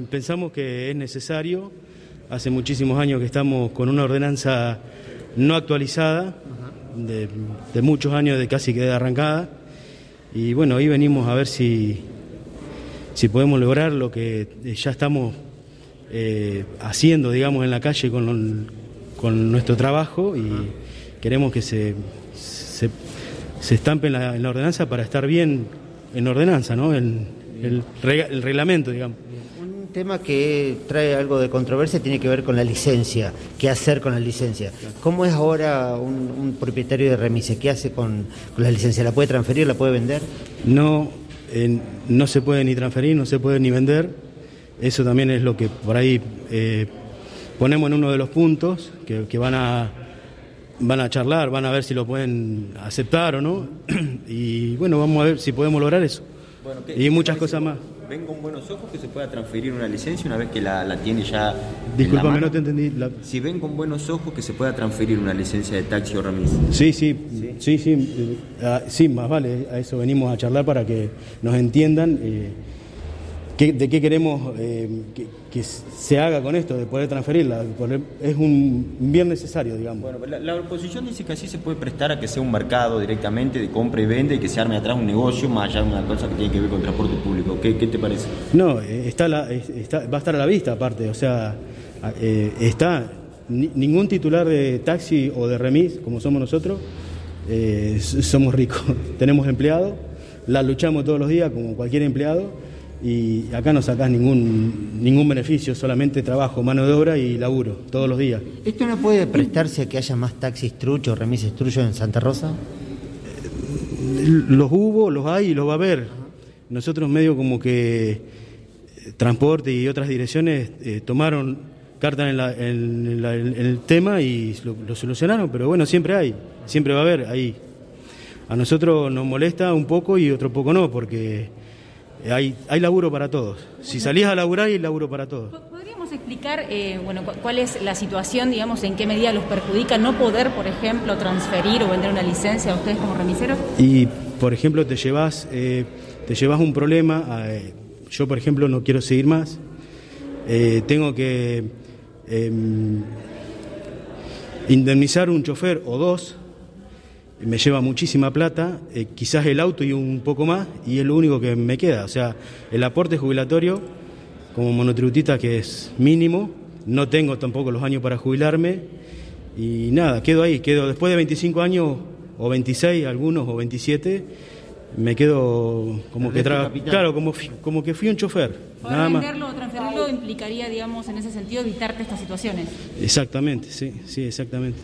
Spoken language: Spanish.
pensamos que es necesario. Hace muchísimos años que estamos con una ordenanza no actualizada, de, muchos años de casi queda arrancada. Y bueno, hoy venimos a ver si, si podemos lograr lo que ya estamos eh, haciendo, digamos, en la calle con, con nuestro trabajo y queremos que se, se, estampe en la, ordenanza para estar bien en ordenanza, ¿no? En, el, el reglamento, digamos tema que trae algo de controversia tiene que ver con la licencia. ¿Qué hacer con la licencia? ¿Cómo es ahora un, propietario de remise? ¿Qué hace con, la licencia? ¿La puede transferir? ¿La puede vender? No, no se puede ni transferir, no se puede ni vender. Eso también es lo que por ahí eh, ponemos en uno de los puntos que, van a van a charlar, van a ver si lo pueden aceptar o no. Y bueno, vamos a ver si podemos lograr eso. Y muchas cosas más ven con buenos ojos que se pueda transferir una licencia una vez que la, tiene ya. Disculpame, no te entendí. Si ven con buenos ojos que se pueda transferir una licencia de taxi o remis. Sí, sí, sí, sí, ah, sí, más vale, a eso venimos a charlar para que nos entiendan. Eh, de qué queremos eh, que, se haga con esto, de poder transferirla. Es un bien necesario, digamos. Bueno, la, oposición dice que así se puede prestar a que sea un mercado directamente de compra y venta y que se arme atrás un negocio más allá de una cosa que tiene que ver con transporte público. ¿Qué, te parece? No, eh, está, va a estar a la vista aparte, o sea, eh, está ningún titular de taxi o de remis, como somos nosotros, somos ricos, tenemos empleados, la luchamos todos los días como cualquier empleado y acá no sacás ningún, ningún beneficio, solamente trabajo, mano de obra y laburo, todos los días. ¿Esto no puede prestarse a que haya más taxis truchos, remises truchos en Santa Rosa? Los hubo, los hay y los va a haber. Nosotros medio como que eh, transporte y otras direcciones eh, tomaron carta en, el tema y lo, lo solucionaron, pero bueno, siempre hay, siempre va a haber ahí. A nosotros nos molesta un poco y otro poco no, porque hay, hay laburo para todos. Si salís a laburar, hay laburo para todos. ¿Podríamos explicar eh, bueno, cuál es la situación, digamos, en qué medida los perjudica no poder, por ejemplo, transferir o vender una licencia a ustedes como remiseros? Y, por ejemplo, te llevas, eh, te llevas un problema. Eh, yo, por ejemplo, no quiero seguir más. tengo que em, indemnizar un chofer o dos me lleva muchísima plata, eh, quizás el auto y un poco más, y es lo único que me queda. O sea, el aporte jubilatorio como monotributista que es mínimo, no tengo tampoco los años para jubilarme, y nada, quedo ahí, quedo después de 25 años, o 26 algunos, o 27, me quedo como que claro, como, como que fui un chofer. nada venderlo o transferirlo implicaría, digamos, en ese sentido, evitarte estas situaciones. Exactamente, sí, sí, exactamente.